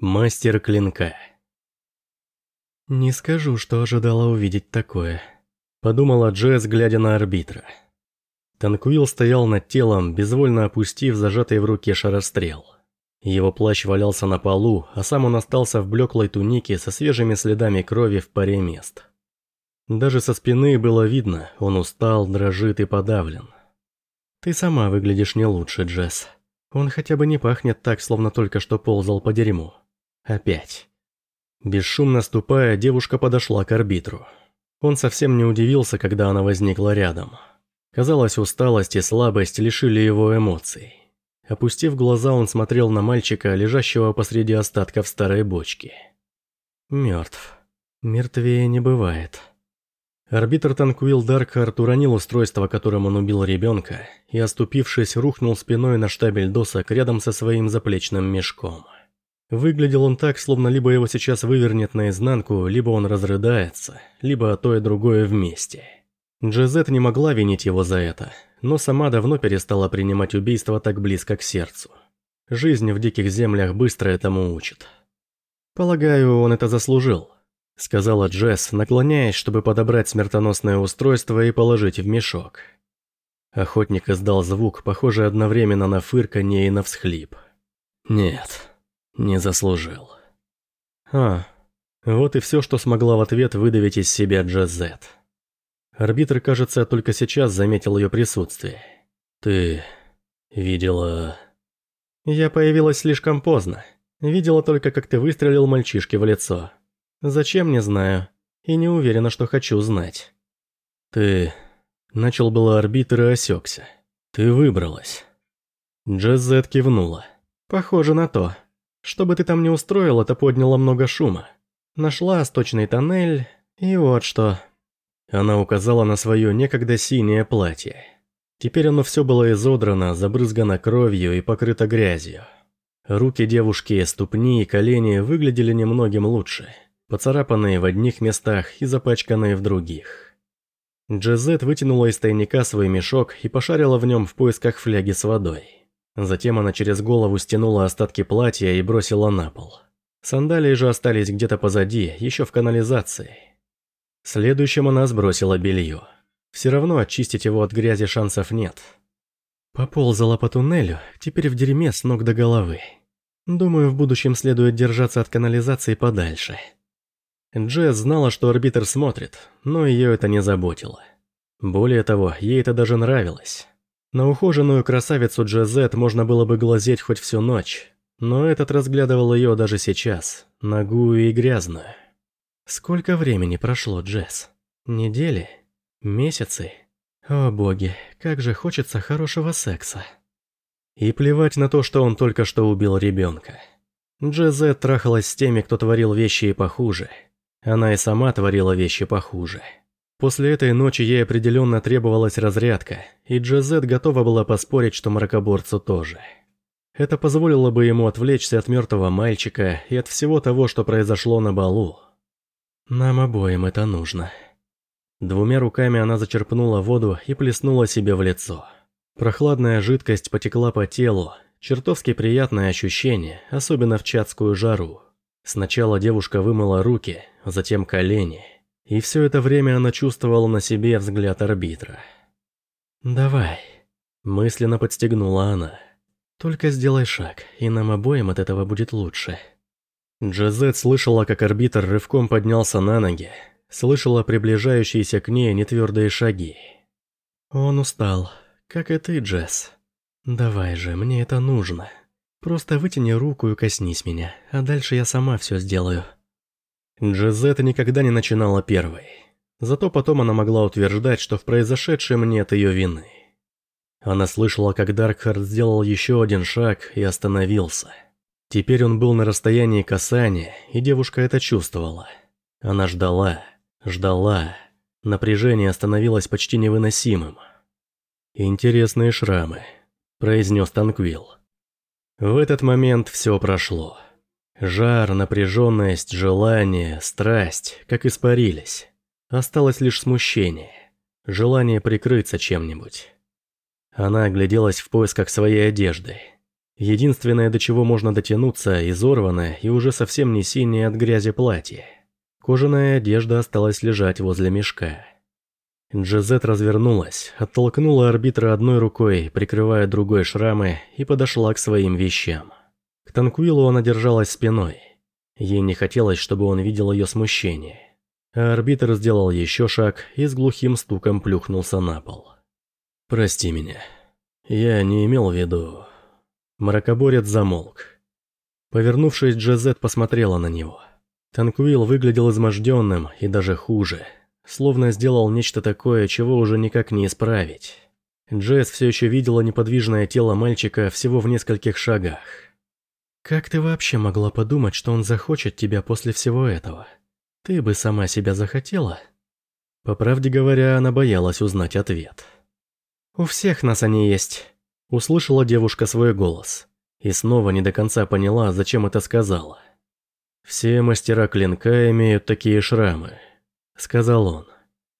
Мастер клинка. «Не скажу, что ожидала увидеть такое», – подумала Джесс, глядя на арбитра. Танкуил стоял над телом, безвольно опустив зажатый в руке шарострел. Его плащ валялся на полу, а сам он остался в блеклой тунике со свежими следами крови в паре мест. Даже со спины было видно, он устал, дрожит и подавлен. «Ты сама выглядишь не лучше, Джесс. Он хотя бы не пахнет так, словно только что ползал по дерьму. Опять». Бесшумно ступая, девушка подошла к арбитру. Он совсем не удивился, когда она возникла рядом. Казалось, усталость и слабость лишили его эмоций. Опустив глаза, он смотрел на мальчика, лежащего посреди остатков старой бочки. Мертв. Мертвее не бывает. Арбитр Танквилл Даркхарт уронил устройство, которым он убил ребенка, и, оступившись, рухнул спиной на штабель досок рядом со своим заплечным мешком. Выглядел он так, словно либо его сейчас вывернет наизнанку, либо он разрыдается, либо то и другое вместе. Джезет не могла винить его за это, но сама давно перестала принимать убийство так близко к сердцу. Жизнь в диких землях быстро этому учит. Полагаю, он это заслужил сказала Джесс, наклоняясь, чтобы подобрать смертоносное устройство и положить в мешок. Охотник издал звук, похожий одновременно на фырканье и на всхлип. Нет, не заслужил. А, вот и все, что смогла в ответ выдавить из себя Джазет. Арбитр, кажется, только сейчас заметил ее присутствие. Ты видела... Я появилась слишком поздно. Видела только, как ты выстрелил мальчишке в лицо. Зачем, не знаю. И не уверена, что хочу знать. Ты... Начал было арбитр и осекся. Ты выбралась. Джезет кивнула. Похоже на то. Что бы ты там ни устроил, это подняло много шума. Нашла сточный тоннель, и вот что. Она указала на свое некогда синее платье. Теперь оно все было изодрано, забрызгано кровью и покрыто грязью. Руки девушки, ступни и колени выглядели немногим лучше – поцарапанные в одних местах и запачканные в других. Джезет вытянула из тайника свой мешок и пошарила в нем в поисках фляги с водой. Затем она через голову стянула остатки платья и бросила на пол. Сандалии же остались где-то позади, еще в канализации. Следующим она сбросила белье. Все равно очистить его от грязи шансов нет. Поползала по туннелю, теперь в дерьме с ног до головы. Думаю, в будущем следует держаться от канализации подальше. Джесс знала, что арбитр смотрит, но ее это не заботило. Более того, ей это даже нравилось. На ухоженную красавицу Джезет можно было бы глазеть хоть всю ночь, но этот разглядывал ее даже сейчас, нагую и грязную. Сколько времени прошло, Джесс? Недели? Месяцы? О боги, как же хочется хорошего секса. И плевать на то, что он только что убил ребенка. Джезет трахалась с теми, кто творил вещи и похуже – она и сама творила вещи похуже. После этой ночи ей определенно требовалась разрядка, и Джазет готова была поспорить, что мракоборцу тоже. Это позволило бы ему отвлечься от мертвого мальчика и от всего того, что произошло на балу. Нам обоим это нужно. Двумя руками она зачерпнула воду и плеснула себе в лицо. Прохладная жидкость потекла по телу, чертовски приятное ощущение, особенно в чатскую жару. Сначала девушка вымыла руки, затем колени, и все это время она чувствовала на себе взгляд арбитра. «Давай», – мысленно подстегнула она. «Только сделай шаг, и нам обоим от этого будет лучше». Джазет слышала, как арбитр рывком поднялся на ноги, слышала приближающиеся к ней нетвердые шаги. Он устал, как и ты, Джесс. Давай же, мне это нужно. Просто вытяни руку и коснись меня, а дальше я сама все сделаю». Джезетта никогда не начинала первой. Зато потом она могла утверждать, что в произошедшем нет ее вины. Она слышала, как Даркхард сделал еще один шаг и остановился. Теперь он был на расстоянии касания, и девушка это чувствовала. Она ждала, ждала. Напряжение становилось почти невыносимым. «Интересные шрамы», – произнес Танквилл. В этот момент все прошло. Жар, напряженность, желание, страсть, как испарились. Осталось лишь смущение, желание прикрыться чем-нибудь. Она огляделась в поисках своей одежды. Единственное, до чего можно дотянуться, изорванное и уже совсем не синее от грязи платье. Кожаная одежда осталась лежать возле мешка. Джезет развернулась, оттолкнула арбитра одной рукой, прикрывая другой шрамы, и подошла к своим вещам. К Танкуилу она держалась спиной. Ей не хотелось, чтобы он видел ее смущение. А арбитр сделал еще шаг и с глухим стуком плюхнулся на пол. «Прости меня. Я не имел в виду...» Мракоборец замолк. Повернувшись, Джезет посмотрела на него. Танкуил выглядел изможденным и даже хуже – Словно сделал нечто такое, чего уже никак не исправить. Джесс все еще видела неподвижное тело мальчика всего в нескольких шагах. «Как ты вообще могла подумать, что он захочет тебя после всего этого? Ты бы сама себя захотела?» По правде говоря, она боялась узнать ответ. «У всех нас они есть», – услышала девушка свой голос. И снова не до конца поняла, зачем это сказала. «Все мастера клинка имеют такие шрамы», сказал он.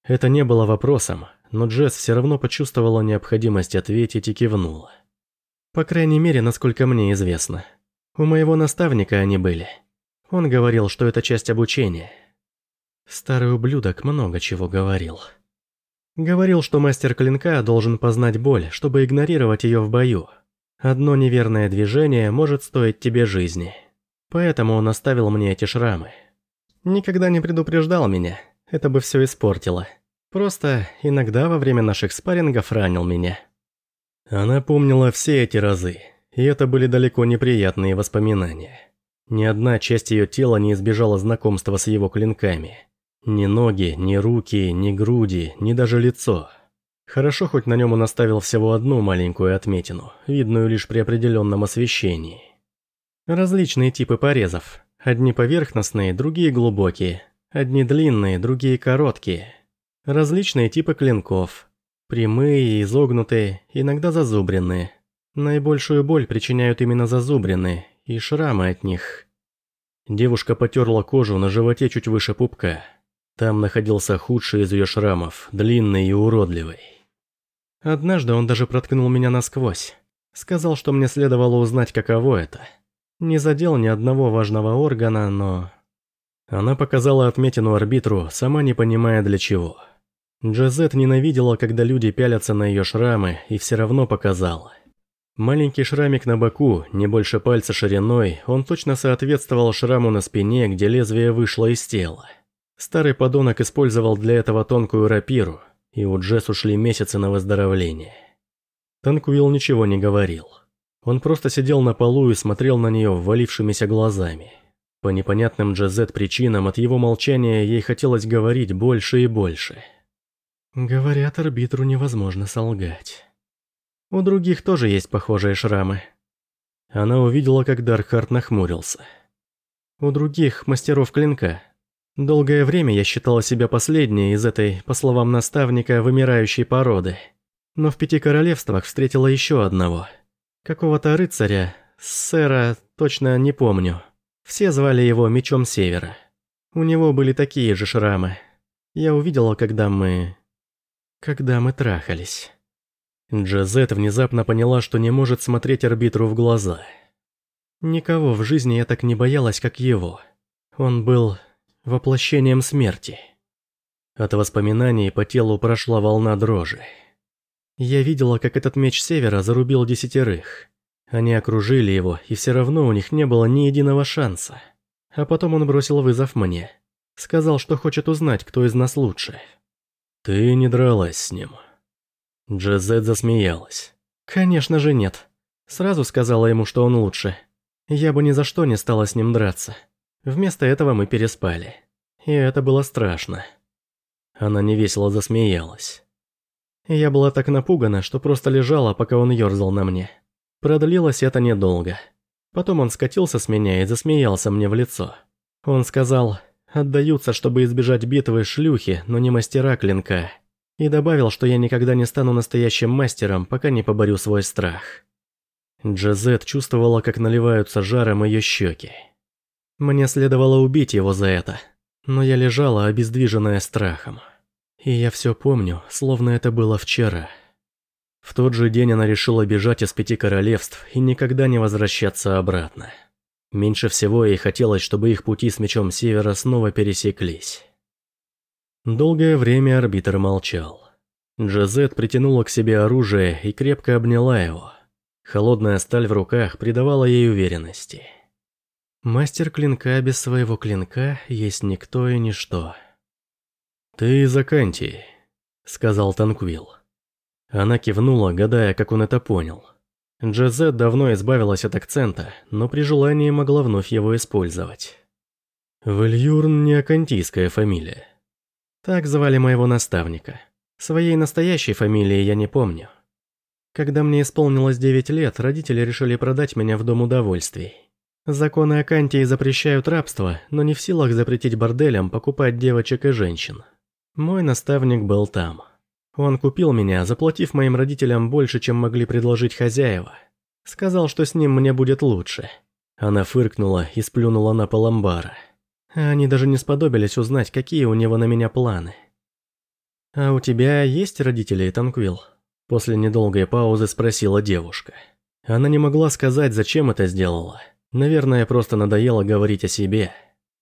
Это не было вопросом, но Джесс все равно почувствовала необходимость ответить и кивнула. По крайней мере, насколько мне известно. У моего наставника они были. Он говорил, что это часть обучения. Старый ублюдок много чего говорил. Говорил, что мастер клинка должен познать боль, чтобы игнорировать ее в бою. Одно неверное движение может стоить тебе жизни. Поэтому он оставил мне эти шрамы. Никогда не предупреждал меня, это бы все испортило. Просто иногда во время наших спаррингов ранил меня. Она помнила все эти разы, и это были далеко неприятные воспоминания. Ни одна часть ее тела не избежала знакомства с его клинками. Ни ноги, ни руки, ни груди, ни даже лицо. Хорошо, хоть на нем он оставил всего одну маленькую отметину, видную лишь при определенном освещении. Различные типы порезов. Одни поверхностные, другие глубокие, Одни длинные, другие короткие. Различные типы клинков. Прямые изогнутые, иногда зазубренные. Наибольшую боль причиняют именно зазубренные и шрамы от них. Девушка потерла кожу на животе чуть выше пупка. Там находился худший из ее шрамов, длинный и уродливый. Однажды он даже проткнул меня насквозь. Сказал, что мне следовало узнать, каково это. Не задел ни одного важного органа, но она показала отметину арбитру, сама не понимая для чего. Джазет ненавидела, когда люди пялятся на ее шрамы, и все равно показала. Маленький шрамик на боку, не больше пальца шириной, он точно соответствовал шраму на спине, где лезвие вышло из тела. Старый подонок использовал для этого тонкую рапиру, и у Джесс ушли месяцы на выздоровление. Танкуил ничего не говорил. Он просто сидел на полу и смотрел на нее ввалившимися глазами. По непонятным Джазет причинам от его молчания ей хотелось говорить больше и больше. Говорят, арбитру невозможно солгать. У других тоже есть похожие шрамы. Она увидела, как Даркхарт нахмурился. У других мастеров клинка. Долгое время я считала себя последней из этой, по словам наставника, вымирающей породы. Но в Пяти Королевствах встретила еще одного. Какого-то рыцаря, сэра, точно не помню. Все звали его Мечом Севера. У него были такие же шрамы. Я увидела, когда мы... Когда мы трахались. Джазет внезапно поняла, что не может смотреть арбитру в глаза. Никого в жизни я так не боялась, как его. Он был воплощением смерти. От воспоминаний по телу прошла волна дрожи. Я видела, как этот меч Севера зарубил десятерых. Они окружили его, и все равно у них не было ни единого шанса. А потом он бросил вызов мне. Сказал, что хочет узнать, кто из нас лучше. «Ты не дралась с ним?» Джезет засмеялась. «Конечно же нет. Сразу сказала ему, что он лучше. Я бы ни за что не стала с ним драться. Вместо этого мы переспали. И это было страшно». Она невесело засмеялась. Я была так напугана, что просто лежала, пока он ерзал на мне. Продлилось это недолго. Потом он скатился с меня и засмеялся мне в лицо. Он сказал, отдаются, чтобы избежать битвы шлюхи, но не мастера клинка. И добавил, что я никогда не стану настоящим мастером, пока не поборю свой страх. Джазет чувствовала, как наливаются жаром ее щеки. Мне следовало убить его за это, но я лежала, обездвиженная страхом. И я все помню, словно это было вчера. В тот же день она решила бежать из пяти королевств и никогда не возвращаться обратно. Меньше всего ей хотелось, чтобы их пути с Мечом Севера снова пересеклись. Долгое время арбитр молчал. Джазет притянула к себе оружие и крепко обняла его. Холодная сталь в руках придавала ей уверенности. Мастер клинка без своего клинка есть никто и ничто. «Ты из Акантии», — сказал Танквилл. Она кивнула, гадая, как он это понял. Джазет давно избавилась от акцента, но при желании могла вновь его использовать. Вильюрн не акантийская фамилия. Так звали моего наставника. Своей настоящей фамилии я не помню. Когда мне исполнилось 9 лет, родители решили продать меня в Дом удовольствий. Законы Акантии запрещают рабство, но не в силах запретить борделям покупать девочек и женщин. Мой наставник был там. Он купил меня, заплатив моим родителям больше, чем могли предложить хозяева. Сказал, что с ним мне будет лучше. Она фыркнула и сплюнула на пол амбара. Они даже не сподобились узнать, какие у него на меня планы. «А у тебя есть родители, Танквилл?» После недолгой паузы спросила девушка. Она не могла сказать, зачем это сделала. Наверное, просто надоело говорить о себе.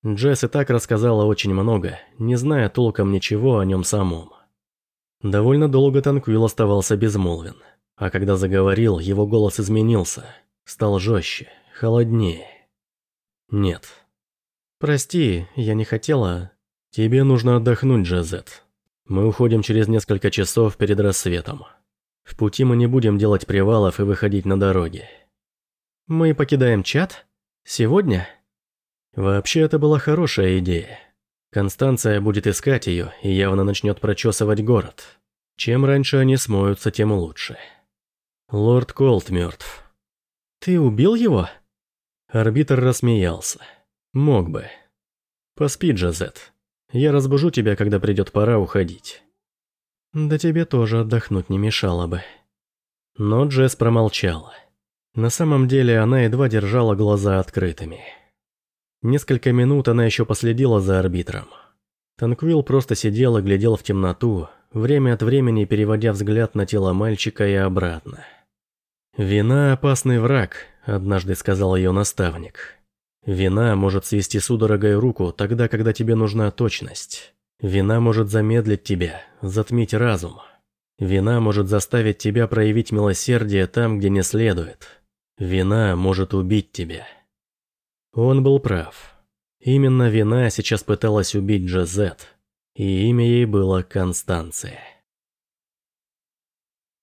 Джесс и так рассказала очень много, не зная толком ничего о нем самом. Довольно долго Танквилл оставался безмолвен. А когда заговорил, его голос изменился. Стал жестче, холоднее. «Нет». «Прости, я не хотела...» «Тебе нужно отдохнуть, Джазет. Мы уходим через несколько часов перед рассветом. В пути мы не будем делать привалов и выходить на дороги». «Мы покидаем чат? Сегодня?» Вообще, это была хорошая идея. Констанция будет искать ее и явно начнет прочесывать город. Чем раньше они смоются, тем лучше. Лорд Колт мертв. Ты убил его? Арбитр рассмеялся. Мог бы. Поспи, Джазет. Я разбужу тебя, когда придет пора уходить. Да тебе тоже отдохнуть не мешало бы. Но Джесс промолчала. На самом деле она едва держала глаза открытыми. Несколько минут она еще последила за арбитром. Танквилл просто сидел и глядел в темноту, время от времени переводя взгляд на тело мальчика и обратно. «Вина – опасный враг», – однажды сказал ее наставник. «Вина может свести судорогой руку тогда, когда тебе нужна точность. Вина может замедлить тебя, затмить разум. Вина может заставить тебя проявить милосердие там, где не следует. Вина может убить тебя». Он был прав. Именно вина сейчас пыталась убить Джазет, и имя ей было Констанция.